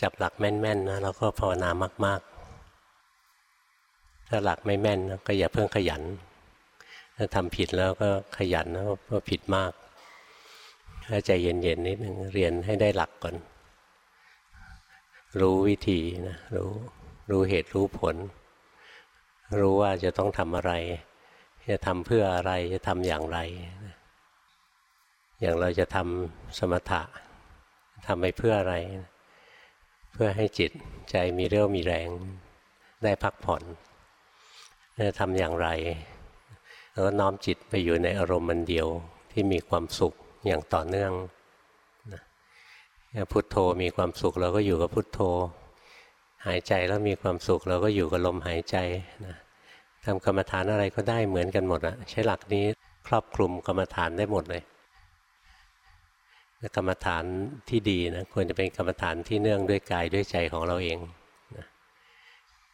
จับหลักแม่นๆนะแล้วก็ภาวนามาก ๆ ถ้าหลักไม่แม่นก็อย่าเพิ่งขยัน ถ้าทำผิดแล้วก็ขยันแล้วก็ผิดมากถ้าใจเย็นๆนิดหนึ่งเรียนให้ได้หลักก่อน รู้วิธีนะรู้รู้เหตุรู้ผล รู้ว่าจะต้องทำอะไร จะทำเพื่ออะไรจะทำอย่างไร อย่างเราจะทำสมถะทำไปเพื่ออะไร เพื่อให้จิตใจมีเรี่ยวมีแรงได้พักผ่อนจะทำอย่างไร แล้วก็น้อมจิตไปอยู่ในอารมณ์มันเดียวที่มีความสุขอย่างต่อเนื่องพุทโธมีความสุขเราก็อยู่กับพุทโธ หายใจแล้วมีความสุขเราก็อยู่กับลมหายใจนะทำกรรมฐานอะไรก็ได้เหมือนกันหมดอะใช้หลักนี้ครอบคลุมกรรมฐานได้หมดเลย กรรมฐานที่ดีนะควรจะเป็นกรรมฐานที่เนื่องด้วยกายด้วยใจของเราเองนะ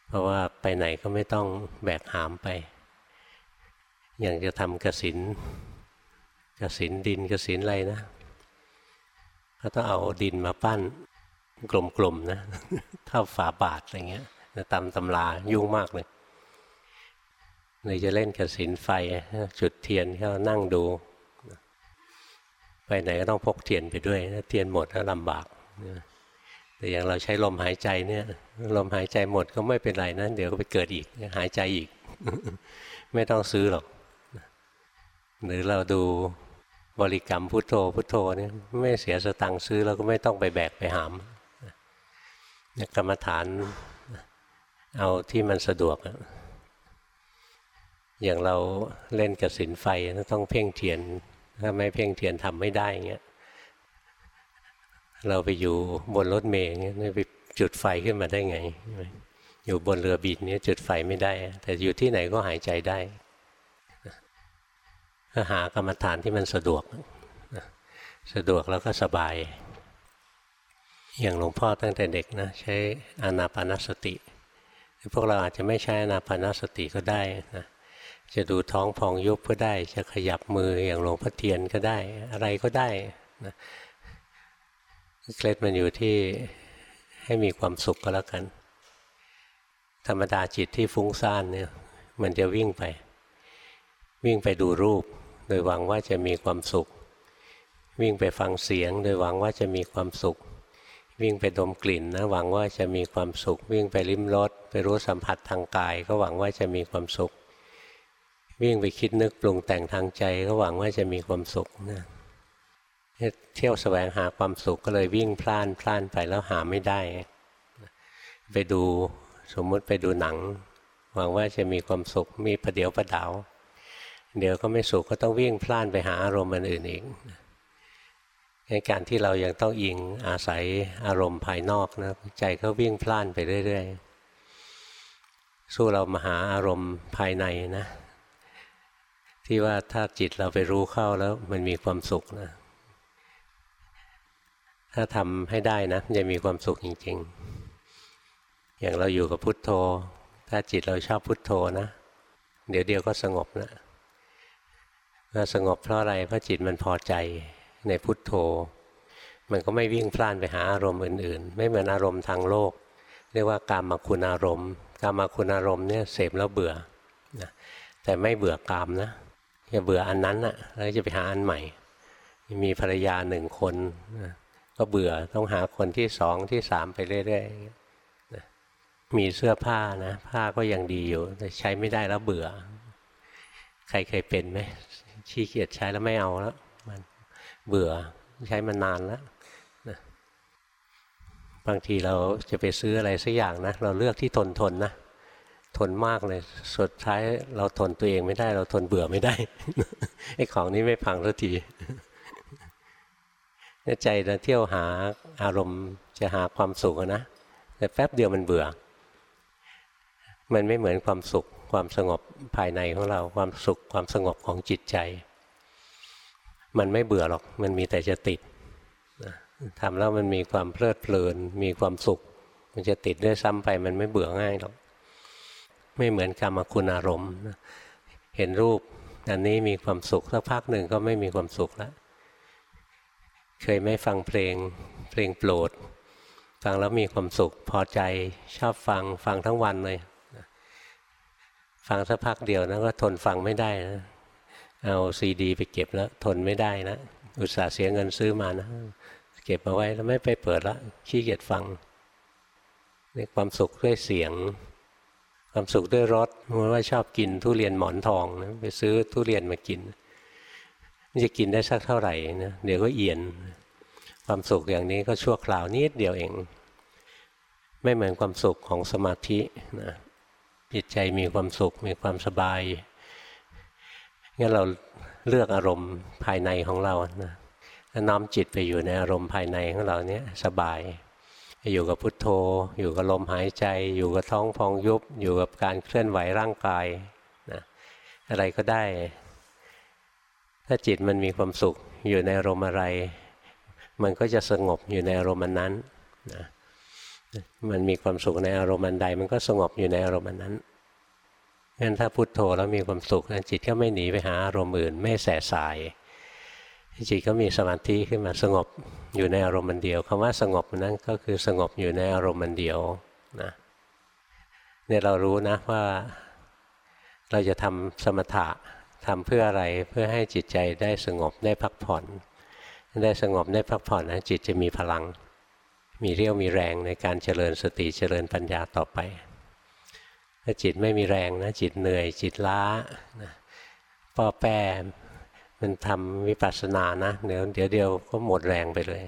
เพราะว่าไปไหนก็ไม่ต้องแบกหามไป อย่างจะทำกสินกสินดินกสินอะไรนะก็ต้องเอาดินมาปั้นกลมๆนะเท่าฝาบาทอะไรเงี้ยตำตำรายุ่งมากเลยเลยจะเล่นกสินไฟจุดเทียนก็นั่งดู ไปไหนก็ต้องพกเทียนไปด้วยถ้าเทียนหมดก็ลำบากแต่อย่างเราใช้ลมหายใจเนี่ย ลมหายใจหมดก็ไม่เป็นไรนะเดี๋ยวก็ไปเกิดอีกหายใจอีก ไม่ต้องซื้อหรอก หรือเราดูบริกรรมพุทโธพุทโธเนี่ยไม่เสียสตังค์ซื้อเราก็ไม่ต้องไปแบกไปหามกรรมฐานเอาที่มันสะดวก อย่างเราเล่นกับสินไฟต้องเพ่งเทียน ถ้าไม่เพ่งเทียนทำไม่ได้เงี้ยเราไปอยู่บนรถเมล์เงี้ยไปจุดไฟขึ้นมาได้ไง อยู่บนเรือบินเนี้ยจุดไฟไม่ได้ แต่อยู่ที่ไหนก็หายใจได้ก็หากรรมฐานที่มันสะดวก สะดวกแล้วก็สบาย อย่างหลวงพ่อตั้งแต่เด็กนะใช้อานาปานสติ พวกเราอาจจะไม่ใช้อานาปานสติก็ได้นะ จะดูท้องพองยุบก็ได้ จะขยับมืออย่างหลวงพ่อเทียนก็ได้ อะไรก็ได้นะเคล็ดมันอยู่ที่ให้มีความสุขก็แล้วกัน ธรรมดาจิตที่ฟุ้งซ่านเนี่ย มันจะวิ่งไป วิ่งไปดูรูป โดยหวังว่าจะมีความสุข วิ่งไปฟังเสียง โดยหวังว่าจะมีความสุข วิ่งไปดมกลิ่นนะหวังว่าจะมีความสุข วิ่งไปลิ้มรสไปรู้สัมผัสทางกาย ก็หวังว่าจะมีความสุข วิ่งไปคิดนึกปรุงแต่งทางใจก็หวังว่าจะมีความสุขนะเที่ยวสแสวงหาความสุขก็เลยวิ่งพล่านพล่านไปแล้วหาไม่ได้ ไปดูสมมุติไปดูหนัง หวังว่าจะมีความสุขมีประเดี๋ยวประดาวเดี๋ยวก็ไม่สุขก็ต้องวิ่งพล่านไปหาอารมณ์อื่นอีกในการที่เรายังต้องอิงอาศัยอารมณ์ภายนอกนะใจก็วิ่งพล่านไปเรื่อย ๆ สู้เรามาหาอารมณ์ภายในนะ ที่ว่าถ้าจิตเราไปรู้เข้าแล้วมันมีความสุขนะ ถ้าทำให้ได้นะจะมีความสุขจริง ๆ อย่างเราอยู่กับพุทโธ ถ้าจิตเราชอบพุทโธนะ เดี๋ยวเดียวก็สงบนะว่าสงบเพราะอะไรเพราะจิตมันพอใจในพุทโธ มันก็ไม่วิ่งพล่านไปหาอารมณ์อื่น ๆ ไม่เหมือนอารมณ์ทางโลก เรียกว่ากามคุณอารมณ์กามคุณอารมณ์เนี่ยเสพแล้วเบื่อนะแต่ไม่เบื่อกามนะ จะเบื่ออันนั้นอะแล้วจะไปหาอันใหม่ มีภรรยาหนึ่งคนก็เบื่อต้องหาคนที่สองที่สามไปเรื่อยๆมีเสื้อผ้านะ ผ้าก็ยังดีอยู่ แต่ใช้ไม่ได้แล้วเบื่อ ใครเคยเป็นไหมชี้เกียจใช้แล้วไม่เอาแล้วมันเบื่อใช้มานานแล้วบางทีเราจะไปซื้ออะไรสักอย่างนะ เราเลือกที่ทนทนนะ ทนมากเลย สุดท้ายเราทนตัวเองไม่ได้ เราทนเบื่อไม่ได้ไอ้ของนี้ไม่พังสักทีใจเราเที่ยวหาอารมณ์จะหาความสุขนะแต่แป๊บเดียวมันเบื่อ มันไม่เหมือนความสุขความสงบภายในของเราความสุขความสงบของจิตใจ มันไม่เบื่อหรอก มันมีแต่จะติดทำแล้วมันมีความเพลิดเพลิน มีความสุข มันจะติดด้วยซ้ำไป มันไม่เบื่อง่ายหรอก ไม่เหมือนกรรมคุณอารมณ์ เห็นรูปอันนี้มีความสุขสักพักหนึ่งก็ไม่มีความสุขแล้ว เคยไม่ฟังเพลงเพลงโปรด ฟังแล้วมีความสุขพอใจชอบฟังฟังทั้งวันเลย ฟังสักพักเดียวนะก็ทนฟังไม่ได้นะเอาซีดี ไปเก็บแล้ว ทนไม่ได้นะอุตส่าห์เสียเงินซื้อมานะเก็บมาไว้แล้วไม่ไปเปิดละขี้เกียจฟังนี่ความสุขด้วยเสียง ความสุขด้วยรสมันว่าชอบกินทุเรียนหมอนทองนะไปซื้อทุเรียนมากินมันจะกินได้สักเท่าไหร่นะเดี๋ยวก็เอียน ความสุขอย่างนี้ก็ชั่วคราวนิดเดียวเอง ไม่เหมือนความสุขของสมาธินะจิตใจมีความสุขมีความสบายงั้นเราเลือกอารมณ์ภายในของเรานะน้อมจิตไปอยู่ในอารมณ์ภายในของเราเนี้ยสบาย อยู่กับพุทโธ อยู่กับลมหายใจ อยู่กับท้องพองยุบ อยู่กับการเคลื่อนไหวร่างกายนะอะไรก็ได้ ถ้าจิตมันมีความสุขอยู่ในอารมณ์อะไร มันก็จะสงบอยู่ในอารมณ์นั้นนะมันมีความสุขในอารมณ์ใด มันก็สงบอยู่ในอารมณ์นั้นงั้นถ้าพุโทโธแล้วมีความสุขจิตก็ไม่หนีไปหาอารมณ์อื่น ไม่แสสาย จิตก็มีสมาธิขึ้นมาสงบอยู่ในอารมณ์มันเดียวคำว่าสงบนั้นก็คือสงบอยู่ในอารมณ์มันเดียวนะเนี่ยเรารู้นะว่าเราจะทำสมถะทำเพื่ออะไรเพื่อให้จิตใจได้สงบได้พักผ่อน ได้สงบได้พักผ่อนนะจิตจะมีพลัง มีเรี่ยวมีแรงในการเจริญสติเจริญปัญญาต่อไปถ้าจิตไม่มีแรงนะจิตเหนื่อยจิตล้านะป้อแป้ มันทำวิปัสสนานะเดี๋ยวเดี๋ยวเดียวก็หมดแรงไปเลย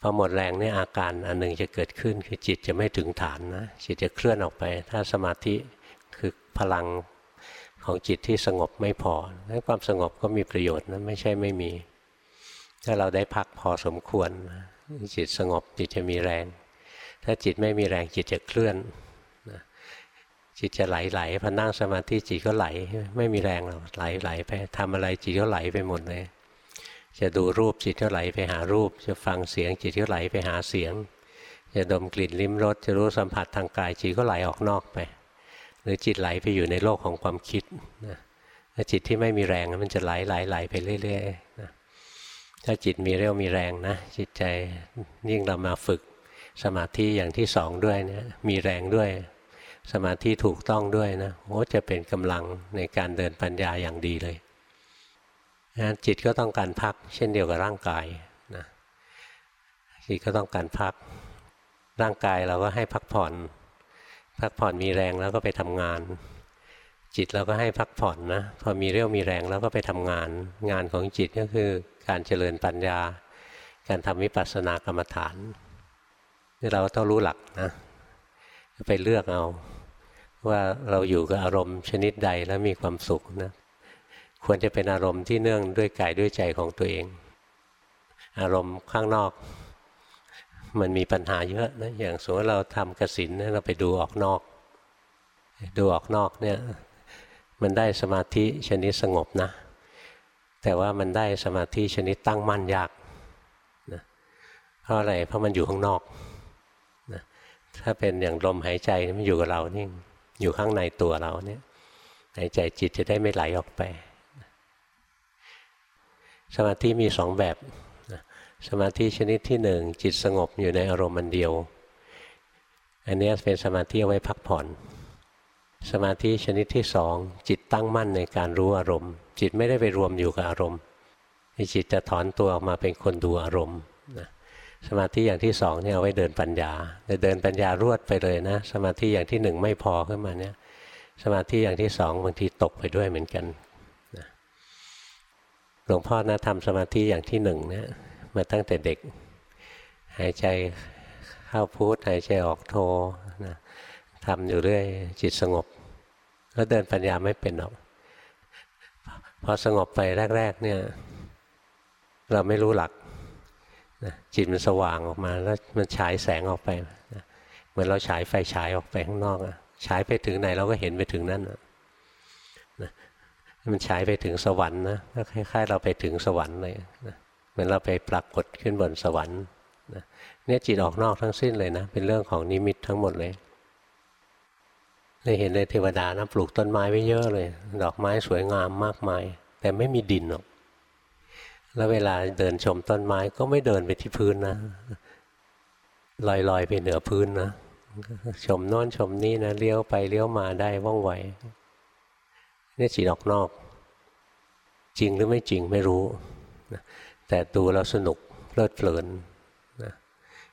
พอหมดแรงนี่อาการอันหนึ่งจะเกิดขึ้นคือจิตจะไม่ถึงฐานนะจิตจะเคลื่อนออกไป ถ้าสมาธิคือพลังของจิตที่สงบไม่พอความสงบก็มีประโยชน์นะไม่ใช่ไม่มี ถ้าเราได้พักพอสมควรจิตสงบจิตจะมีแรง ถ้าจิตไม่มีแรงจิตจะเคลื่อน จิตจะไหลไหลพอนั่งสมาธิจิตก็ไหล ไม่มีแรงหรอกไหลไหลไปทำอะไรจิตก็ไหลไปหมดเลย จะดูรูปจิตก็ไหลไปหารูป จะฟังเสียงจิตก็ไหลไปหาเสียง จะดมกลิ่นลิ้มรสจะรู้สัมผัสทางกายจิตก็ไหลออกนอกไป หรือจิตไหลไปอยู่ในโลกของความคิดนะจิตที่ไม่มีแรงมันจะไหลไหลไหลไปเรื่อยๆนะถ้าจิตมีเรี่ยวมีแรงนะจิตใจยิ่งเรามาฝึกสมาธิอย่างที่สองด้วยเนี่ยมีแรงด้วย สมาธิถูกต้องด้วยนะโอ้จะเป็นกำลังในการเดินปัญญาอย่างดีเลยนะจิตก็ต้องการพัก เช่นเดียวกับร่างกายนะจิตก็ต้องการพัก ร่างกายเราก็ให้พักผ่อน พักผ่อนมีแรงแล้วก็ไปทำงาน จิตเราก็ให้พักผ่อนนะพอมีเรี่ยวมีแรงแล้วก็ไปทำงาน งานของจิตก็คือการเจริญปัญญา การทำวิปัสสนากรรมฐานนี่เราต้องรู้หลักนะไปเลือกเอา ว่าเราอยู่กับอารมณ์ชนิดใดแล้วมีความสุขนะควรจะเป็นอารมณ์ที่เนื่องด้วยกายด้วยใจของตัวเอง อารมณ์ข้างนอก มันมีปัญหาเยอะนะอย่างสมมติเราทำกสินเราไปดูออกนอก ดูออกนอกเนี่ยมันได้สมาธิชนิดสงบนะ แต่ว่ามันได้สมาธิชนิดตั้งมั่นยากนะเพราะอะไรเพราะมันอยู่ข้างนอกถ้าเป็นอย่างลมหายใจมันอยู่กับเรานี่ อยู่ข้างในตัวเราเนี่ยหายใจจิตจะได้ไม่ไหลออกไป สมาธิมีสองแบบ สมาธิชนิดที่หนึ่งจิตสงบอยู่ในอารมณ์มันเดียว อันนี้เป็นสมาธิเอาไว้พักผ่อน สมาธิชนิดที่สองจิตตั้งมั่นในการรู้อารมณ์ จิตไม่ได้ไปรวมอยู่กับอารมณ์จิตจะถอนตัวออกมาเป็นคนดูอารมณ์นะ สมาธิอย่างที่สองเนี่ยเอาไว้เดินปัญญาแต่เดินปัญญารวดไปเลยนะ สมาธิอย่างที่หนึ่งไม่พอขึ้นมาเนี่ย สมาธิอย่างที่สองบางทีตกไปด้วยเหมือนกันหลวงพ่อนะทำสมาธิอย่างที่หนึ่งเนี่ยมาตั้งแต่เด็ก หายใจเข้าพุทหายใจออกโทนะทำอยู่เรื่อยจิตสงบ แล้วเดินปัญญาไม่เป็นหรอกพอสงบไปแรก ๆ เนี่ย เราไม่รู้หลัก นะจิตมันสว่างออกมาแล้วมันฉายแสงออกไปนะเหมือนเราฉายไฟฉายออกไปข้างนอกอะฉายไปถึงไหนเราก็เห็นไปถึงนั่นนะมันฉายไปถึงสวรรค์นะก็คล้ายๆ เราไปถึงสวรรค์เลยนะเหมือนเราไปปรากฏขึ้นบนสวรรค์นะเนี่ยจิตออกนอกทั้งสิ้นเลยนะ เป็นเรื่องของนิมิตทั้งหมดเลยเลยเห็นเลยเทวดานะปลูกต้นไม้ไว้เยอะเลย ดอกไม้สวยงามมากมาย แต่ไม่มีดินหรอก แล้วเวลาเดินชมต้นไม้ก็ไม่เดินไปที่พื้นนะลอยๆไปเหนือพื้นนะชมโน้นชมนี่นะเลี้ยวไปเลี้ยวมาได้ว่องไวนี่จิตออกนอก จริงหรือไม่จริงไม่รู้แต่ดูเราสนุกเพลิดเพลินนะ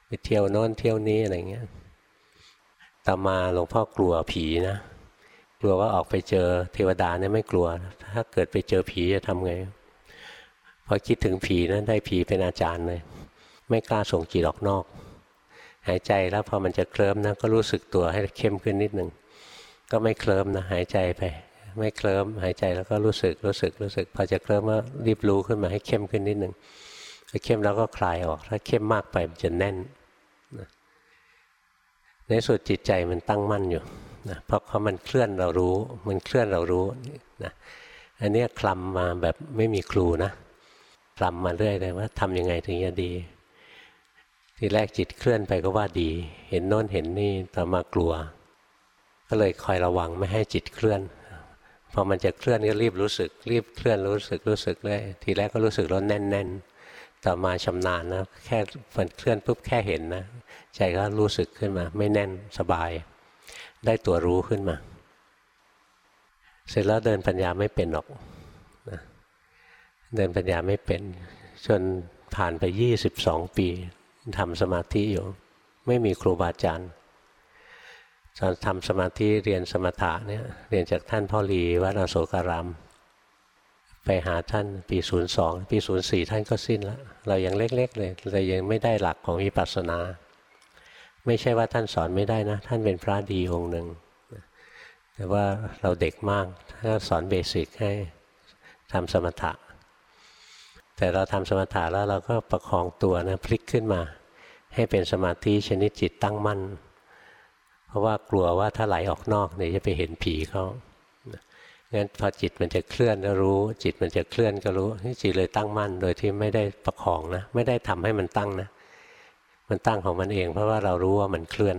ไปเที่ยวโน้นเที่ยวนี้อะไรเงี้ยต่อมาหลวงพ่อกลัวผีนะกลัวว่าออกไปเจอเทวดาเนี่ยไม่กลัว ถ้าเกิดไปเจอผีจะทำไง พอคิดถึงผีนะได้ผีเป็นอาจารย์เลย ไม่กล้าส่งจิตออกนอก หายใจแล้วพอมันจะเคลิ้มนะก็รู้สึกตัวให้เข้มขึ้นนิดหนึ่งก็ไม่เคลิ้มนะหายใจไป ไม่เคลิ้มหายใจแล้วก็รู้สึกรู้สึกรู้สึก พอจะเคลิ้มก็รีบรู้ขึ้นมาให้เข้มขึ้นนิดหนึ่งถ้าเข้มแล้วก็คลายออก ถ้าเข้มมากไปมันจะแน่นในสุดจิตใจมันตั้งมั่นอยู่นะเพราะเขามันเคลื่อนเรารู้ มันเคลื่อนเรารู้นะอันนี้คลำมาแบบไม่มีครูนะ คลำมาเรื่อยเลยว่าทำยังไงถึงจะดี ทีแรกจิตเคลื่อนไปก็ว่าดี เห็นโน้นเห็นนี่ต่อมากลัว ก็เลยคอยระวังไม่ให้จิตเคลื่อนพอมันจะเคลื่อนก็รีบรู้สึก รีบเคลื่อนรู้สึกรู้สึกเลยทีแรกก็รู้สึกแล้วแน่น ๆ ต่อมาชำนาญนะแค่มันเคลื่อนปุ๊บแค่เห็นนะใจก็รู้สึกขึ้นมา ไม่แน่นสบาย ได้ตัวรู้ขึ้นมา เสร็จแล้วเดินปัญญาไม่เป็นหรอก เดินปัญญาไม่เป็นจนผ่านไปยี่สิบสองปีทำสมาธิอยู่ ไม่มีครูบาอาจารย์ตอนทำสมาธิเรียนสมถะเนี่ยเรียนจากท่านพ่อหลีวัดอโศการาม ไปหาท่านปีศูนย์สองปีศูนย์สี่ท่านก็สิ้นแล้วเรายังเล็ก ๆ เลยเรายังไม่ได้หลักของวิปัสสนา ไม่ใช่ว่าท่านสอนไม่ได้นะ ท่านเป็นพระดีองค์หนึ่งแต่ว่าเราเด็กมากท่านสอนเบสิกให้ทำสมถะ แต่เราทำสมถะแล้วเราก็ประคองตัวนะพลิกขึ้นมา ให้เป็นสมาธิชนิดจิตตั้งมั่น เพราะว่ากลัวว่าถ้าไหลออกนอกเนี่ยจะไปเห็นผีเขางั้นพอจิตมันจะเคลื่อนก็รู้ จิตมันจะเคลื่อนก็รู้จิตเลยตั้งมั่น โดยที่ไม่ได้ประคองนะไม่ได้ทำให้มันตั้งนะ มันตั้งของมันเอง เพราะว่าเรารู้ว่ามันเคลื่อน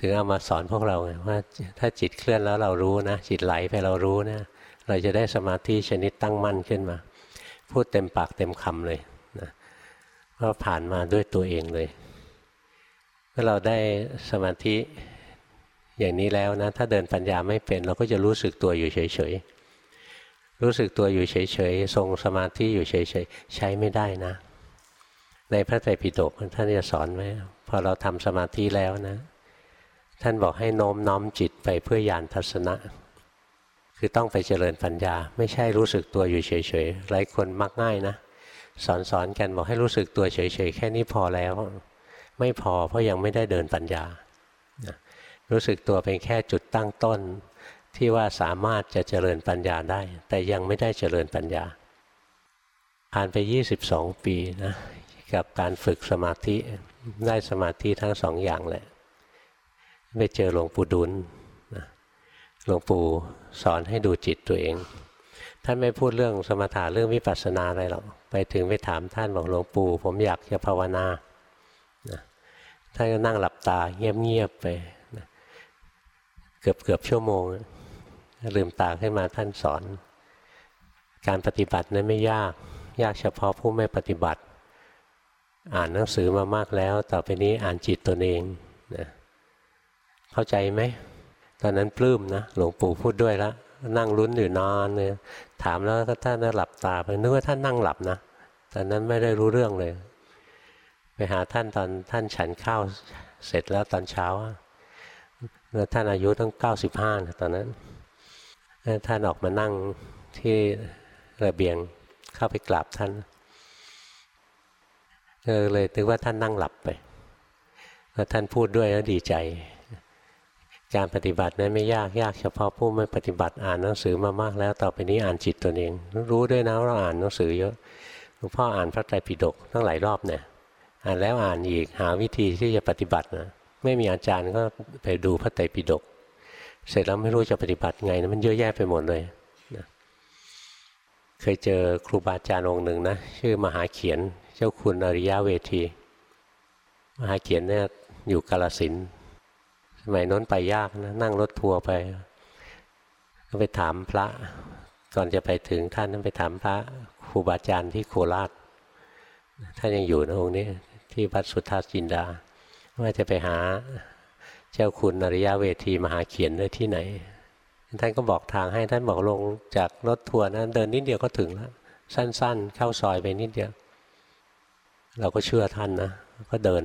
ถึงเอามาสอนพวกเราไงว่าถ้าจิตเคลื่อนแล้วเรารู้นะ จิตไหลไปเรารู้นะ เราจะได้สมาธิชนิดตั้งมั่นขึ้นมา พูดเต็มปากเต็มคำเลยนะเพราะผ่านมาด้วยตัวเองเลยเมื่อเราได้สมาธิอย่างนี้แล้วนะ ถ้าเดินปัญญาไม่เป็น เราก็จะรู้สึกตัวอยู่เฉยๆ รู้สึกตัวอยู่เฉยๆ ทรงสมาธิอยู่เฉยๆ ใช้ไม่ได้นะ ในพระไตรปิฎกท่านจะสอนไว้พอเราทำสมาธิแล้วนะ ท่านบอกให้โน้มน้อมจิตไปเพื่อญาณทัศนะ คือต้องไปเจริญปัญญา ไม่ใช่รู้สึกตัวอยู่เฉยๆหลายคนมักง่ายนะ สอนสอนกันบอกให้รู้สึกตัวเฉยๆแค่นี้พอแล้ว ไม่พอเพราะยังไม่ได้เดินปัญญา รู้สึกตัวเป็นแค่จุดตั้งต้น ที่ว่าสามารถจะเจริญปัญญาได้ แต่ยังไม่ได้เจริญปัญญา ผ่านไป 22 ปีนะกับการฝึกสมาธิได้สมาธิทั้งสองอย่างแหละไปเจอหลวงปู่ดุล หลวงปู่สอนให้ดูจิตตัวเอง ท่านไม่พูดเรื่องสมถะเรื่องวิปัสสนาอะไรหรอกไปถึงไปถามท่านบอกหลวงปู่ ผมอยากจะภาวนาท่านก็นั่งหลับตาเงียบๆไปเกือบเกือบชั่วโมงลืมตาขึ้นมาท่านสอน การปฏิบัตินั้นไม่ยาก ยากเฉพาะผู้ไม่ปฏิบัติ อ่านหนังสือมามากแล้ว ต่อไปนี้อ่านจิตตนเองนะเข้าใจไหม ตอนนั้นปลื้มนะหลวงปู่พูดด้วยแล้วนั่งลุ้นอยู่นอนเลยถามแล้วก็ท่านหลับตาไปนึกว่าท่านนั่งหลับนะตอนนั้นไม่ได้รู้เรื่องเลย ไปหาท่านตอนท่านฉันข้าวเสร็จแล้วตอนเช้าแล้วท่านอายุต้องเก้าสิบห้าตอนนั้นท่านออกมานั่งที่ระเบียงเข้าไปกราบท่านเลยถึงว่าท่านนั่งหลับไปพอท่านพูดด้วยแล้วดีใจ การปฏิบัตินั้นไม่ยากยากเฉพาะผู้ไม่ปฏิบัติอ่านหนังสือมามากแล้วต่อไปนี้อ่านจิตตัวเอง รู้ด้วยนะเราอ่านหนังสือเยอะหลวงพ่ออ่านพระไตรปิฎกตั้งหลายรอบเนี่ยอ่านแล้วอ่านอีกหาวิธีที่จะปฏิบัตินะไม่มีอาจารย์ก็ไปดูพระไตรปิฎกเสร็จแล้วไม่รู้จะปฏิบัติไงนะมันเยอะแยะไปหมดเลยนะเคยเจอครูบาอาจารย์องค์หนึ่งนะชื่อมหาเขียนเจ้าคุณอริยะเวที มหาเขียนเนี่ยอยู่กาลสิน สมัยน้นไปยากนะนั่งรถทัวร์ไป ก็ไปถามพระ ก่อนจะไปถึงท่านนั้นไปถามพระครูบาอาจารย์ที่โคราชท่านยังอยู่นะองค์นี้ที่วัดสุทธาจินดา ว่าจะไปหาเจ้าคุณอริยะเวทีมหาเขียนด้วยที่ไหน ท่านก็บอกทางให้ท่านบอกลงจากรถทัวร์นะเดินนิดเดียวก็ถึงแล้วสั้น ๆ เข้าซอยไปนิดเดียว เราก็เชื่อท่านนะก็เดิน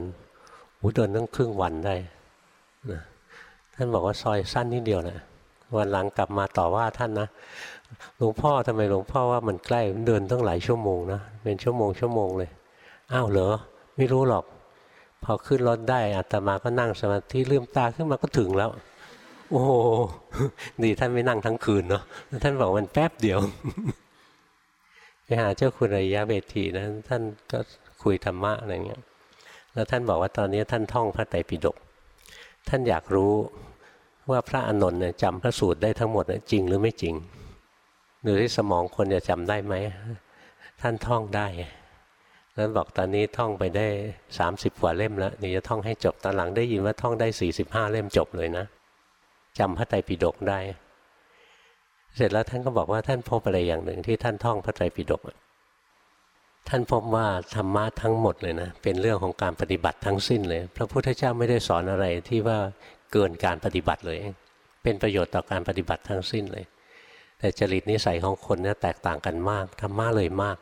หูเดินตั้งครึ่งวันได้ นะท่านบอกว่าซอยสั้นนิดเดียวนะวันหลังกลับมาต่อว่าท่านนะหลวงพ่อทำไมหลวงพ่อว่ามันใกล้เดินตั้งหลายชั่วโมงนะเป็นชั่วโมงชั่วโมงเลยอ้าวเหรอไม่รู้หรอก พอขึ้นรถได้อาตมาก็นั่งสมาธิลืมตาขึ้นมาก็ถึงแล้ว โอ้โหดีท่านไม่นั่งทั้งคืนเนาะท่านบอกมันแป๊บเดียวไปหาเจ้าคุณระยะเวทีนะท่านก็คุยธรรมะอะไรเงี้ยแล้วท่านบอกว่าตอนนี้ท่านท่องพระไตรปิฎก ท่านอยากรู้ว่าพระอนนท์จำพระสูตรได้ทั้งหมดจริงหรือไม่จริงหรือที่สมองคนจะจำได้ไหม ท่านท่องได้แล้วบอกตอนนี้ท่องไปได้สามสิบกว่าเล่มแล้วนี่จะท่องให้จบตอนหลังได้ยินว่าท่องได้สี่สิบห้าเล่มจบเลยนะจำพระไตรปิฎกได้ เสร็จแล้วท่านก็บอกว่าท่านพบอะไรอย่างหนึ่งที่ท่านท่องพระไตรปิฎก ท่านพบว่าธรรมะทั้งหมดเลยนะเป็นเรื่องของการปฏิบัติทั้งสิ้นเลย พระพุทธเจ้าไม่ได้สอนอะไรที่ว่าเกินการปฏิบัติเลย เป็นประโยชน์ต่อการปฏิบัติทั้งสิ้นเลย แต่จริตนิสัยของคนเนี่ยแตกต่างกันมากธรรมะเลยมาก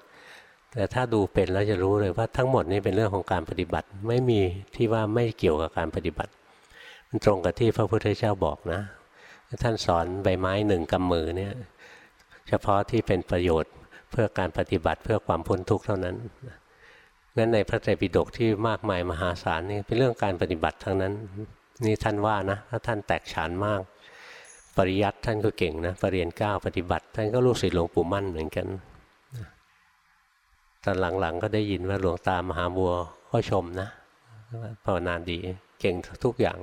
แต่ถ้าดูเป็นแล้วจะรู้เลยว่าทั้งหมดนี้เป็นเรื่องของการปฏิบัติ ไม่มีที่ว่าไม่เกี่ยวกับการปฏิบัติ มันตรงกับที่พระพุทธเจ้าบอกนะท่านสอนใบไม้หนึ่งกำมือเนี่ยเฉพาะที่เป็นประโยชน์ เพื่อการปฏิบัติเพื่อความพ้นทุกข์เท่านั้นงั้นในพระไตรปิฎกที่มากมายมหาศาลนี่เป็นเรื่องการปฏิบัติทั้งนั้น นี่ท่านว่านะถ้าท่านแตกฉานมาก ปริยัติท่านก็เก่งนะปรริญญาเก้าปฏิบัติ ท่านก็ลูกศิษย์หลวงปู่มั่นเหมือนกันตอนหลังๆก็ได้ยินว่าหลวงตามหาบัวก็ชมนะภาวนาดีเก่งทุกอย่าง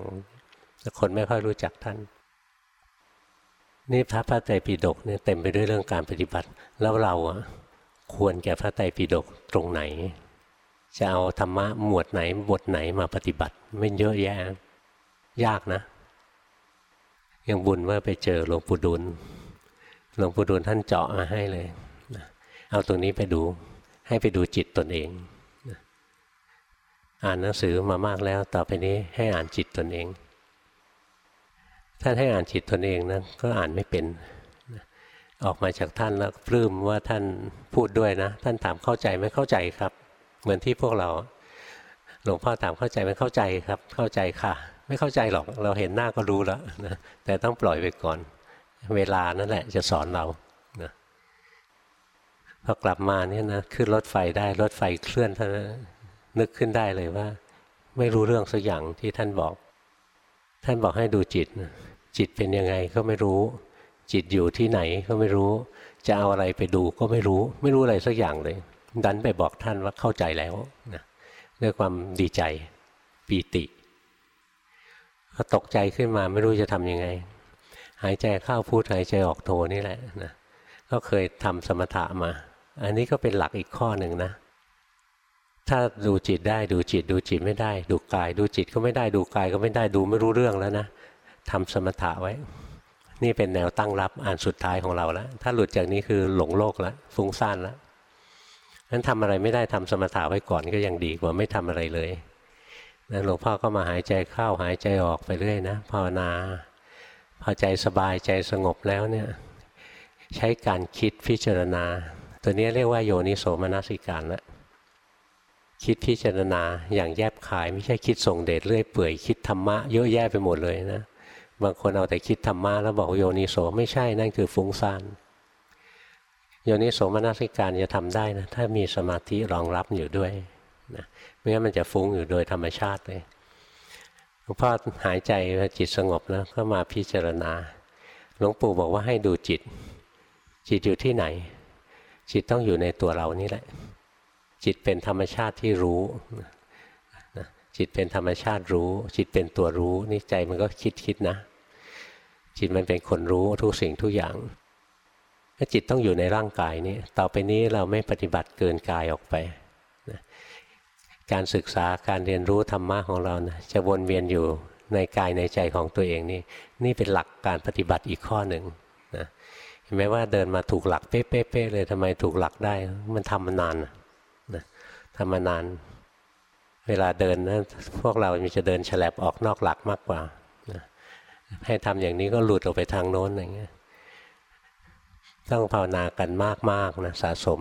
แต่คนไม่ค่อยรู้จักท่าน นี่พระพระไตรปิฎกเนี่ยเต็มไปด้วยเรื่องการปฏิบัติ แล้วเราควรแก่พระไตรปิฎกตรงไหน จะเอาธรรมะหมวดไหนบทไหนมาปฏิบัติไม่เยอะแยะ ยากนะ ยังบุญว่าไปเจอหลวงปู่ดุลหลวงปู่ดุลท่านเจาะมาให้เลย เอาตรงนี้ไปดู ให้ไปดูจิตตนเอง อ่านหนังสือมามากแล้ว ต่อไปนี้ให้อ่านจิตตนเอง ท่านให้อ่านจิตตนเองนะก็อ่านไม่เป็น ออกมาจากท่านแล้วปลื้มว่าท่านพูดด้วยนะ ท่านถามเข้าใจไม่เข้าใจครับ เหมือนที่พวกเราหลวงพ่อถามเข้าใจไม่เข้าใจครับ เข้าใจค่ะ ไม่เข้าใจหรอกเราเห็นหน้าก็รู้แล้วนะแต่ต้องปล่อยไปก่อน เวลานั่นแหละจะสอนเรานะพอกลับมาเนี่ยนะขึ้นรถไฟได้รถไฟเคลื่อนท่านนึกขึ้นได้เลยว่า ไม่รู้เรื่องสักอย่างที่ท่านบอก ท่านบอกให้ดูจิตนะ จิตเป็นยังไงก็ไม่รู้ จิตอยู่ที่ไหนก็ไม่รู้ จะเอาอะไรไปดูก็ไม่รู้ ไม่รู้อะไรสักอย่างเลย ดันไปบอกท่านว่าเข้าใจแล้วนะด้วยความดีใจปีติพอตกใจขึ้นมาไม่รู้จะทำยังไง หายใจเข้าพูดหายใจออกโทนี่แหละนะก็เคยทำสมถะมา อันนี้ก็เป็นหลักอีกข้อหนึ่งนะถ้าดูจิตได้ดูจิตดูจิตไม่ได้ ดูกาย ดูจิตก็ไม่ได้ดูกายก็ไม่ได้ดูไม่รู้เรื่องแล้วนะ ทำสมถะไว้ นี่เป็นแนวตั้งรับอ่านสุดท้ายของเราแล้ว ถ้าหลุดจากนี้คือหลงโลกแล้วฟุ้งซ่านแล้วนั้นทำอะไรไม่ได้ทำสมถะไว้ก่อนก็ยังดีกว่าไม่ทำอะไรเลยนะหลวงพ่อก็มาหายใจเข้าหายใจออกไปเรื่อยนะภาวนาพอใจสบายใจสงบแล้วเนี่ยใช้การคิดพิจารณา ตัวนี้เรียกว่าโยนิโสมนสิการแล้วคิดพิจารณาอย่างแยบขาย ไม่ใช่คิดส่งเดชเรื่อยเปื่อยคิดธรรมะเยอะแยะไปหมดเลยนะ บางคนเอาแต่คิดธรรมะแล้วบอกโยนิโสไม่ใช่นั่นคือฟุ้งซ่านโยนิโสมนสิการจะทำได้นะถ้ามีสมาธิรองรับอยู่ด้วยนะไม่งั้นมันจะฟุ้งอยู่โดยธรรมชาติเลยหลวงพ่อหายใจจิตสงบแล้วก็มาพิจารณาหลวงปู่บอกว่าให้ดูจิต จิตอยู่ที่ไหน จิตต้องอยู่ในตัวเรานี่แหละ จิตเป็นธรรมชาติที่รู้จิตเป็นธรรมชาติรู้ จิตเป็นตัวรู้นี่ใจมันก็คิดคิดนะ จิตมันเป็นคนรู้ทุกสิ่งทุกอย่างถ้าจิตต้องอยู่ในร่างกายนี้ ต่อไปนี้เราไม่ปฏิบัติเกินกายออกไปการศึกษาการเรียนรู้ธรรมะของเรานะจะวนเวียนอยู่ในกายในใจของตัวเองนี่ นี่เป็นหลักการปฏิบัติอีกข้อหนึ่งนะเห็นไหมว่าเดินมาถูกหลักเป๊ะๆเลยทำไมถูกหลักได้ มันทำมานานนะทำมานาน เวลาเดินนะพวกเราจะเดินฉลบออกนอกหลักมากกว่า ให้ทำอย่างนี้ก็หลุดออกไปทางโน้นอย่างเงี้ยต้องภาวนากันมากๆนะสะสม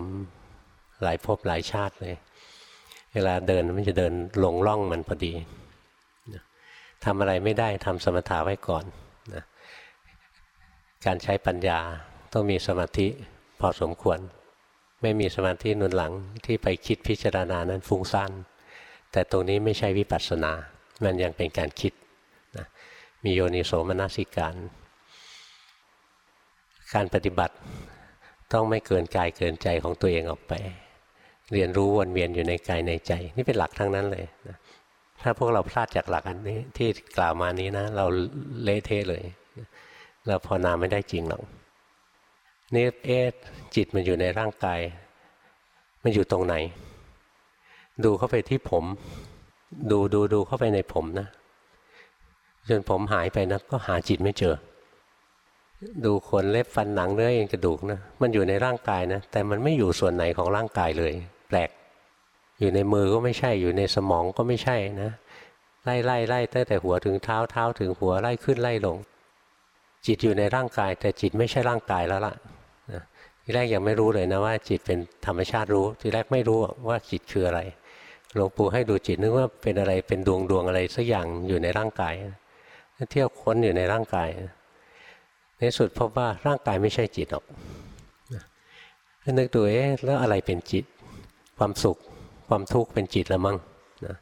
หลายภพหลายชาติเลย เวลาเดินมันจะเดินลงล่องมันพอดีทำอะไรไม่ได้ทำสมถะไว้ก่อนนะการใช้ปัญญาต้องมีสมาธิพอสมควร ไม่มีสมาธินุนหลังที่ไปคิดพิจารณานั้นฟุ้งซ่านแต่ตรงนี้ไม่ใช่วิปัสสนา มันยังเป็นการคิด มีโยนิโสมนสิการ การปฏิบัติต้องไม่เกินกายเกินใจของตัวเองออกไป เรียนรู้วนเวียนอยู่ในกายในใจ นี่เป็นหลักทั้งนั้นเลยนะถ้าพวกเราพลาดจากหลักอันนี้ที่กล่าวมานี้นะ เราเละเทะเลย เราพอนาไม่ได้จริงหรอกนี่เอ๊จิตมันอยู่ในร่างกาย มันอยู่ตรงไหน ดูเข้าไปที่ผม ดูดูดูเข้าไปในผมนะ จนผมหายไปนะก็หาจิตไม่เจอ ดูขนเล็บฟันหนังเนื้อเอ็นกระดูกนะมันอยู่ในร่างกายนะแต่มันไม่อยู่ส่วนไหนของร่างกายเลย แปลก อยู่ในมือก็ไม่ใช่อยู่ในสมองก็ไม่ใช่นะไล่ไล่ไล่ตั้งแต่หัวถึงเท้าเท้าถึงหัวไล่ขึ้นไล่ลง จิตอยู่ในร่างกาย แต่จิตไม่ใช่ร่างกายแล้วล่ะทีแรกยังไม่รู้เลยนะว่า จิตเป็นธรรมชาติรู้ ทีแรกไม่รู้ว่าจิตคืออะไรหลวงปู่ให้ดูจิตนึกว่าเป็นอะไรเป็นดวงดวงอะไรสักอย่างอยู่ในร่างกาย เที่ยวค้นอยู่ในร่างกาย ในสุดพบว่าร่างกายไม่ใช่จิตหรอกนึกดูเอ๊ะแล้วอะไรเป็นจิต ความสุขความทุกข์เป็นจิตละมั้งนะ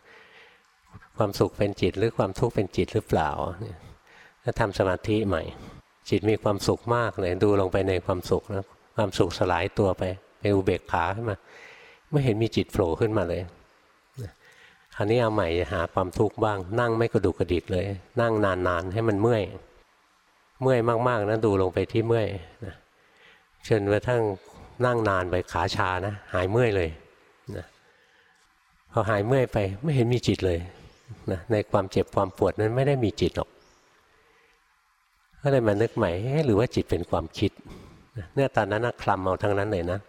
ความสุขเป็นจิตหรือความทุกข์เป็นจิตหรือเปล่าถ้าทำสมาธิใหม่ จิตมีความสุขมากเลยดูลงไปในความสุขนะความสุขสลายตัวไปเป็นอุเบกขาขึ้นมา ไม่เห็นมีจิตโผล่ขึ้นมาเลย คราวนี้เอาใหม่หาความทุกข์บ้าง นั่งไม่กระดุกกระดิกเลย นั่งนานๆ ให้มันเมื่อย เมื่อยมากๆนะดูลงไปที่เมื่อยนะจนกระทั่งนั่งนานไปขาชานะ หายเมื่อยเลยนะพอหายเมื่อยไปไม่เห็นมีจิตเลยนะในความเจ็บความปวดนั้นไม่ได้มีจิตหรอกก็เลยมานึกใหม่หรือว่าจิตเป็นความคิดเนี่ยตอนนั้นคลำเอาทั้งนั้นเลยนะ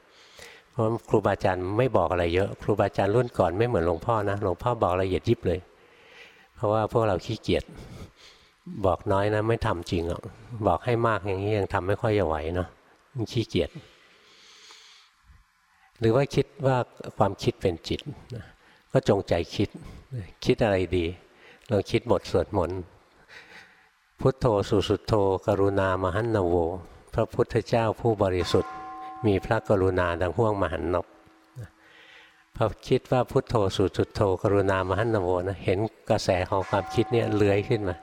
ราะครูบาอาจารย์ไม่บอกอะไรเยอะ ครูบาอาจารย์รุ่นก่อนไม่เหมือนหลวงพ่อนะ หลวงพ่อบอกละเอียดยิบเลย เพราะว่าพวกเราขี้เกียจบอกน้อยนะ ไม่ทำจริงหรอกบอกให้มากอย่างนี้ยังทำไม่ค่อยจะไหวเนาะขี้เกียจหรือว่าคิดว่าความคิดเป็นจิตก็จงใจคิดคิดอะไรดีลองคิดบทสวดมนต์พุทโธสุสุโธ กรุณามหันนโว พระพุทธเจ้าผู้บริสุทธิ์ มีพระกรุณาดังห่วงมหันนบพอคิดว่าพุทโธสุจุดโธกรุณามหันนโวนะเห็นกระแสของความคิดเนี่ยเลื้อยขึ้นมา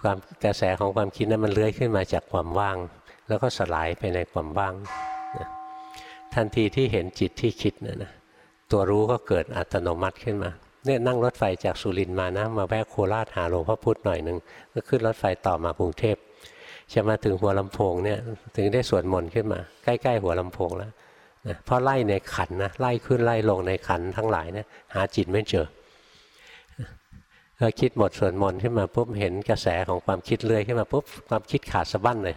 ความกระแสของความคิดนั้นมันเลื้อยขึ้นมาจากความว่าง แล้วก็สลายไปในความว่างนะทันทีที่เห็นจิตที่คิดนะนะตัวรู้ก็เกิดอัตโนมัติขึ้นมาเนี่ยนั่งรถไฟจากสุรินมานะมาแวะโคราชหาหลวงพ่อพุธหน่อยหนึ่งก็ขึ้นรถไฟต่อมากรุงเทพ จะมาถึงหัวลำโพงเนี่ยถึงได้สวดมนต์ขึ้นมา ใกล้ๆหัวลำโพงแล้วนะเพราะไล่ในขันนะไล่ขึ้นไล่ลงในขันทั้งหลายเนี่ยหาจิตไม่เจอพอคิดหมดสวดมนต์ขึ้นมาปุ๊บเห็นกระแสของความคิดเลื่อยขึ้นมาปุ๊บความคิดขาดสะบั้นเลย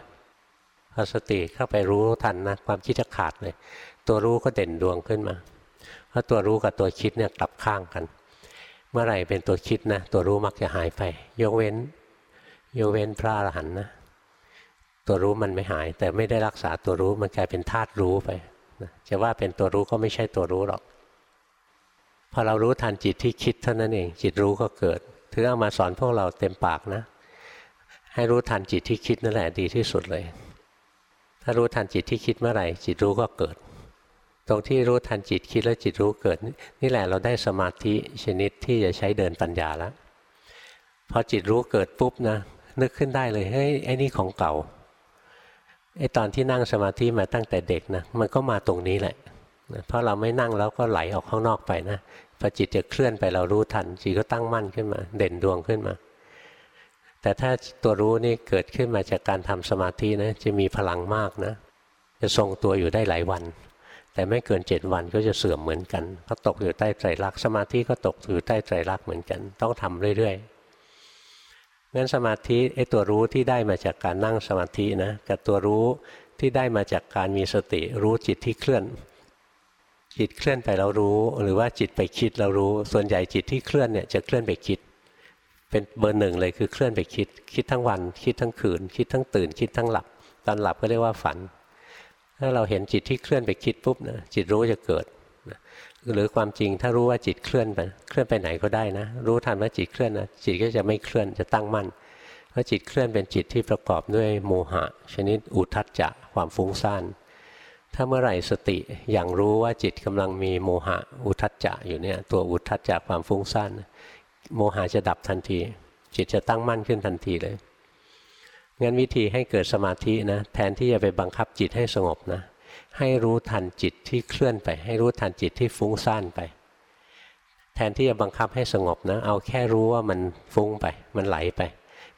พอสติเข้าไปรู้ทันนะความคิดจะขาดเลย ตัวรู้ก็เด่นดวงขึ้นมาเพราะตัวรู้กับตัวคิดเนี่ยกลับข้างกัน เมื่อไหร่เป็นตัวคิดนะตัวรู้มักจะหายไป ยกเว้น ยกเว้นพระอรหันต์นะ ตัวรู้มันไม่หาย แต่ไม่ได้รักษาตัวรู้มันกลายเป็นธาตุรู้ไปจะว่าเป็นตัวรู้ก็ไม่ใช่ตัวรู้หรอกพอเรารู้ทันจิตที่คิดเท่านั้นเอง จิตรู้ก็เกิดถือเอามาสอนพวกเราเต็มปากนะ ให้รู้ทันจิตที่คิดนั่นแหละดีที่สุดเลย ถ้ารู้ทันจิตที่คิดเมื่อไหร่ จิตรู้ก็เกิด ตรงที่รู้ทันจิตคิดแล้วจิตรู้เกิด นี่แหละเราได้สมาธิชนิดที่จะใช้เดินปัญญาแล้วพอจิตรู้เกิดปุ๊บนะนึกขึ้นได้เลยเฮ้ยไอ้นี่ของเก่า ไอ้ตอนที่นั่งสมาธิมาตั้งแต่เด็กนะมันก็มาตรงนี้แหละเพราะเราไม่นั่งแล้วก็ไหลออกข้างนอกไปนะพอจิตจะเคลื่อนไปเรารู้ทันจิตก็ตั้งมั่นขึ้นมา เด่นดวงขึ้นมา แต่ถ้าตัวรู้นี่เกิดขึ้นมาจากการทำสมาธินะจะมีพลังมากนะ จะทรงตัวอยู่ได้หลายวัน แต่ไม่เกินเจ็ดวันก็จะเสื่อมเหมือนกันเพราะตกอยู่ใต้ไตรลักษณ์สมาธิก็ตกอยู่ใต้ไตรลักษณ์เหมือนกัน ต้องทำเรื่อยๆ งั้นสมาธิไอ้ตัวรู้ที่ได้มาจากการนั่งสมาธินะกับตัวรู้ที่ได้มาจากการมีสติรู้จิตที่เคลื่อน จิตเคลื่อนไปเรารู้ หรือว่าจิตไปคิดเรารู้ ส่วนใหญ่จิตที่เคลื่อนเนี่ยจะเคลื่อนไปคิด เป็นเบอร์หนึ่งเลยคือเคลื่อนไปคิด คิดทั้งวัน คิดทั้งคืน คิดทั้งตื่น คิดทั้งหลับ ตอนหลับก็เรียกว่าฝัน ถ้าเราเห็นจิตที่เคลื่อนไปคิดปุ๊บนะจิตรู้จะเกิด หรือความจริงถ้ารู้ว่าจิตเคลื่อนไปเคลื่อนไปไหนก็ได้นะ รู้ทันว่าจิตเคลื่อนนะจิตก็จะไม่เคลื่อนจะตั้งมั่นเพราะจิตเคลื่อนเป็นจิตที่ประกอบด้วยโมหะ ชนิดอุทัจจะความฟุ้งซ่านถ้าเมื่อไหร่สติอย่างรู้ว่าจิตกำลังมีโมหะอุทัจจะอยู่เนี่ยตัวอุทัจจะความฟุ้งซ่านโมหะจะดับทันที จิตจะตั้งมั่นขึ้นทันทีเลยงั้นวิธีให้เกิดสมาธินะแทนที่จะไปบังคับจิตให้สงบนะ ให้รู้ทันจิตที่เคลื่อนไป ให้รู้ทันจิตที่ฟุ้งซ่านไป แทนที่จะบังคับให้สงบนะ เอาแค่รู้ว่ามันฟุ้งไป มันไหลไป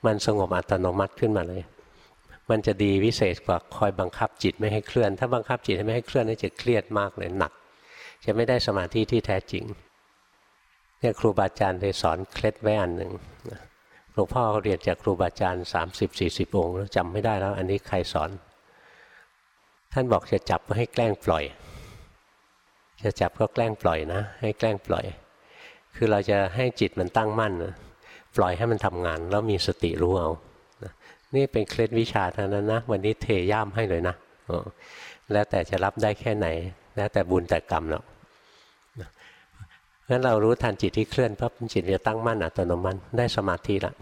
มันสงบอัตโนมัติขึ้นมาเลย มันจะดีวิเศษกว่าคอยบังคับจิตไม่ให้เคลื่อน ถ้าบังคับจิตไม่ให้เคลื่อนนี่จะเครียดมากเลยหนัก จะไม่ได้สมาธิที่แท้จริงเนี่ยครูบาอาจารย์ได้สอนเคล็ดไว้อันหนึ่งหลวงพ่อเขาเรียนจากครูบาอาจารย์ 30-40 องค์แล้วจำไม่ได้แล้ว อันนี้ใครสอน ท่านบอกจะจับก็ให้แกล้งปล่อย จะจับก็แกล้งปล่อยนะ ให้แกล้งปล่อย คือเราจะให้จิตมันตั้งมั่นนะปล่อยให้มันทำงาน แล้วมีสติรู้เอานี่เป็นเคล็ดวิชาเท่านั้นนะ วันนี้เทย่ามให้เลยนะแล้วแต่จะรับได้แค่ไหน แล้วแต่บุญแต่กรรมแล้วงั้นเรารู้ทันจิตที่เคลื่อนปั๊บจิตจะตั้งมั่นอัตโนมัติได้สมาธิละ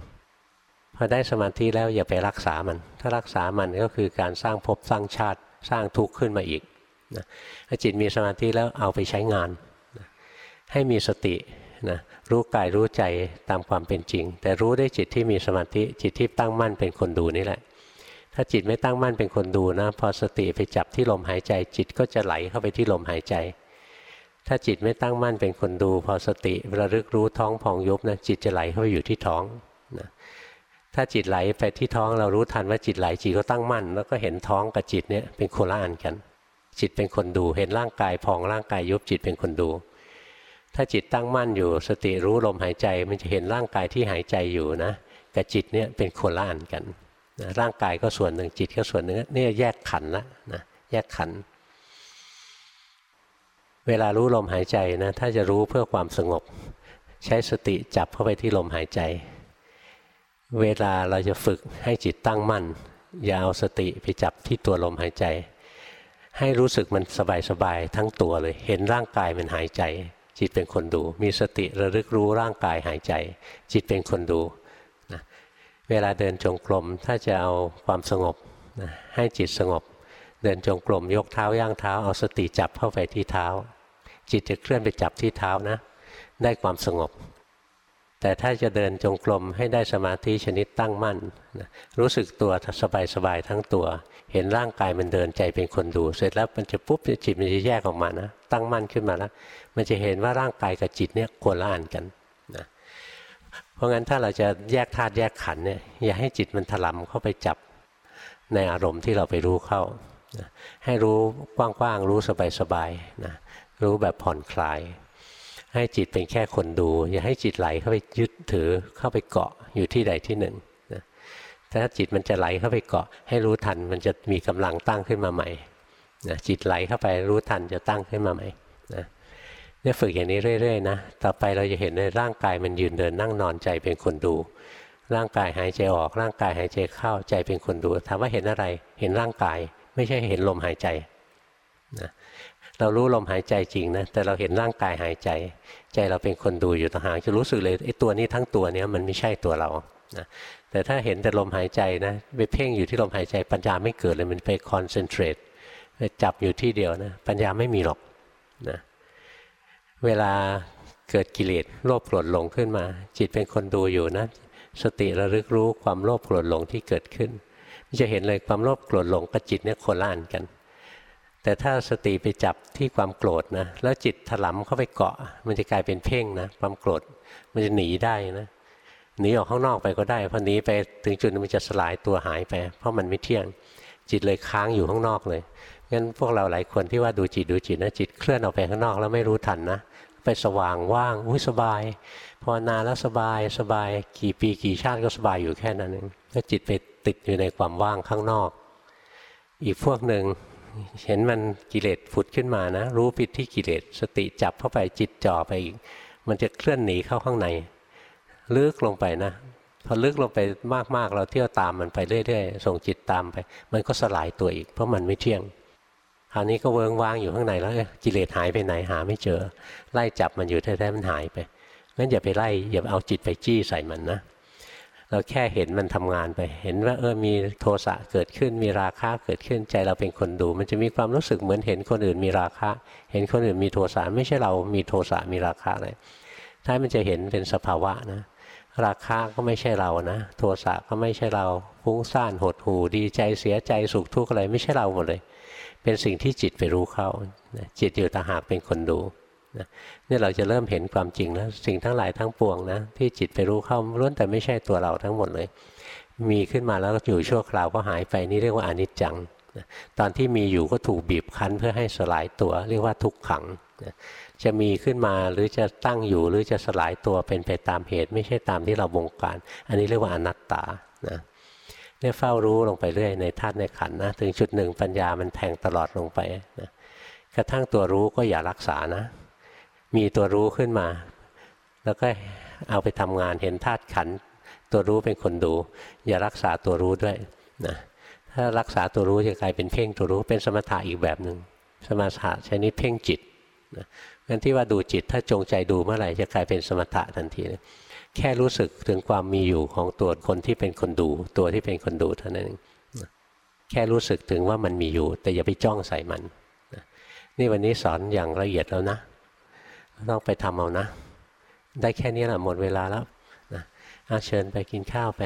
พอได้สมาธิแล้วอย่าไปรักษามัน ถ้ารักษามันก็คือการสร้างภพสร้างชาติ สร้างทุกข์ขึ้นมาอีกนะถ้าจิตมีสมาธิแล้วเอาไปใช้งานนะให้มีสตินะรู้กายรู้ใจตามความเป็นจริง แต่รู้ได้จิตที่มีสมาธิจิตที่ตั้งมั่นเป็นคนดูนี่แหละ ถ้าจิตไม่ตั้งมั่นเป็นคนดูนะ พอสติไปจับที่ลมหายใจ จิตก็จะไหลเข้าไปที่ลมหายใจ ถ้าจิตไม่ตั้งมั่นเป็นคนดู พอสติระลึกรู้ท้องพองยุบนะจิตจะไหลเข้าไปอยู่ที่ท้องนะ ถ้าจิตไหลไปที่ท้องเรารู้ทันว่าจิตไหลจิตก็ตั้งมั่น แล้วก็เห็นท้องกับจิตเนี่ยเป็นคนละอันกัน จิตเป็นคนดูเห็นร่างกายพองร่างกายยุบจิตเป็นคนดู ถ้าจิตตั้งมั่นอยู่สติรู้ลมหายใจมันจะเห็นร่างกายที่หายใจอยู่นะกับจิตเนี่ยเป็นคนละอันกันนะร่างกายก็ส่วนหนึ่งจิตก็ส่วนหนึ่งนี่แยกขันละนะแยกขัน เวลารู้ลมหายใจนะถ้าจะรู้เพื่อความสงบ ใช้สติจับเข้าไปที่ลมหายใจ เวลาเราจะฝึกให้จิตตั้งมั่น อย่าเอาสติไปจับที่ตัวลมหายใจ ให้รู้สึกมันสบายๆทั้งตัวเลย เห็นร่างกายมันหายใจ จิตเป็นคนดู มีสติระลึกรู้ร่างกายหายใจ จิตเป็นคนดูนะเวลาเดินจงกรมถ้าจะเอาความสงบนะให้จิตสงบ เดินจงกรมยกเท้าย่างเท้าเอาสติจับเข้าไปที่เท้า จิตจะเคลื่อนไปจับที่เท้านะ ได้ความสงบ แต่ถ้าจะเดินจงกรมให้ได้สมาธิชนิดตั้งมั่นนะรู้สึกตัวสบายๆทั้งตัว เห็นร่างกายมันเดินใจเป็นคนดู เสร็จแล้วมันจะปุ๊บจิตมันจะแยกออกมานะตั้งมั่นขึ้นมาแล้ว มันจะเห็นว่าร่างกายกับจิตเนี่ยควรละอ่านกันนะเพราะงั้นถ้าเราจะแยกธาตุแยกขันเนี่ยอย่าให้จิตมันถลำเข้าไปจับในอารมณ์ที่เราไปรู้เข้านะให้รู้กว้างๆรู้สบายๆนะรู้แบบผ่อนคลาย ให้จิตเป็นแค่คนดู อย่าให้จิตไหลเข้าไปยึดถือเข้าไปเกาะอยู่ที่ใดที่หนึ่งนะถ้าจิตมันจะไหลเข้าไปเกาะ ให้รู้ทันมันจะมีกำลังตั้งขึ้นมาใหม่นะจิตไหลเข้าไปรู้ทันจะตั้งขึ้นมาใหม่นะเนี่ยฝึกอย่างนี้เรื่อยๆนะต่อไปเราจะเห็นในร่างกายมันยืนเดินนั่งนอนใจเป็นคนดู ร่างกายหายใจออกร่างกายหายใจเข้าใจเป็นคนดูถามว่าเห็นอะไรเห็นร่างกาย ไม่ใช่เห็นลมหายใจนะ เรารู้ลมหายใจจริงนะแต่เราเห็นร่างกายหายใจ ใจเราเป็นคนดูอยู่ต่างหากจะรู้สึกเลยไอ้ตัวนี้ทั้งตัวเนี้ยมันไม่ใช่ตัวเรานะแต่ถ้าเห็นแต่ลมหายใจนะไปเพ่งอยู่ที่ลมหายใจปัญญาไม่เกิดเลยมันไปคอนเซนเทรตไปจับอยู่ที่เดียวนะปัญญาไม่มีหรอกนะเวลาเกิดกิเลสโลภโกรธหลงขึ้นมา จิตเป็นคนดูอยู่นะ สติระลึกรู้ความโลภโกรธหลงที่เกิดขึ้นจะเห็นเลยความโลภโกรธหลงกับจิตเนี่ยโคนละอันกัน แต่ถ้าสติไปจับที่ความโกรธนะแล้วจิตถลำเข้าไปเกาะ มันจะกลายเป็นเพ่งนะความโกรธมันจะหนีได้นะหนีออกข้างนอกไปก็ได้พอหนีไปถึงจุดมันจะสลายตัวหายไป เพราะมันไม่เที่ยง จิตเลยค้างอยู่ข้างนอกเลยงั้นพวกเราหลายคนที่ว่าดูจิตดูจิตนะจิตเคลื่อนออกไปข้างนอกแล้วไม่รู้ทันนะไปสว่างว่างอุ้ยสบายพอนานแล้วสบายสบายกี่ปีกี่ชาติก็สบายอยู่แค่นั้นเองแล้วจิตไปติดอยู่ในความว่างข้างนอก อีกพวกหนึ่ง เห็นมันกิเลสผุดขึ้นมานะ รู้ผิดที่กิเลสสติจับเข้าไปจิตจ่อไปอีก มันจะเคลื่อนหนีเข้าข้างใน ลึกลงไปนะพอลึกลงไปมากๆ เราเที่ยวตามมันไปเรื่อยๆ ส่งจิตตามไป มันก็สลายตัวอีก เพราะมันไม่เที่ยงคราวนี้ก็เวิงว่างอยู่ข้างในแล้วกิเลสหายไปไหนหาไม่เจอ ไล่จับมันอยู่แท้ๆมันหายไปงั้นอย่าไปไล่อย่าเอาจิตไปจี้ใส่มันนะ เราแค่เห็นมันทำงานไป เห็นว่าเออมีโทสะเกิดขึ้นมีราคะเกิดขึ้นใจเราเป็นคนดู มันจะมีความรู้สึกเหมือนเห็นคนอื่นมีราคะ เห็นคนอื่นมีโทสะไม่ใช่เรามีโทสะมีราคะเลยท้ายมันจะเห็นเป็นสภาวะนะ ราคะก็ไม่ใช่เรานะ โทสะก็ไม่ใช่เราฟุ้งซ่านหดหูดีใจเสียใจสุขทุกข์อะไรไม่ใช่เราหมดเลย เป็นสิ่งที่จิตไปรู้เข้าจิตอยู่ต่างหากเป็นคนดู นี่เราจะเริ่มเห็นความจริงแล้วสิ่งทั้งหลายทั้งปวงนะที่จิตไปรู้เข้าล้วนแต่ไม่ใช่ตัวเราทั้งหมดเลย มีขึ้นมาแล้วอยู่ชั่วคราวก็หายไปนี่เรียกว่าอนิจจังตอนที่มีอยู่ก็ถูกบีบคั้นเพื่อให้สลายตัว เรียกว่าทุกขังจะมีขึ้นมาหรือจะตั้งอยู่หรือจะสลายตัวเป็นไปตามเหตุ ไม่ใช่ตามที่เราบงการ อันนี้เรียกว่าอนัตตานะเนี่ยเฝ้ารู้ลงไปเรื่อยในธาตุในขันนะถึงจุดหนึ่งปัญญามันแทงตลอดลงไปนะกระทั่งตัวรู้ก็อย่ารักษานะ มีตัวรู้ขึ้นมา แล้วก็เอาไปทำงานเห็นธาตุขัน ตัวรู้เป็นคนดู อย่ารักษาตัวรู้ด้วยนะถ้ารักษาตัวรู้จะกลายเป็นเพ่งตัวรู้เป็นสมถะอีกแบบหนึ่งสมถะชนิดเพ่งจิตนะงั้นที่ว่าดูจิตถ้าจงใจดูเมื่อไหร่จะกลายเป็นสมถะทันทีนะแค่รู้สึกถึงความมีอยู่ของตัวคนที่เป็นคนดู ตัวที่เป็นคนดูเท่านั้นเองแค่รู้สึกถึงว่ามันมีอยู่ แต่อย่าไปจ้องใส่มันนี่วันนี้สอนอย่างละเอียดแล้วนะ ต้องไปทำเอานะ ได้แค่นี้แหละหมดเวลาแล้วนะเชิญไปกินข้าวไป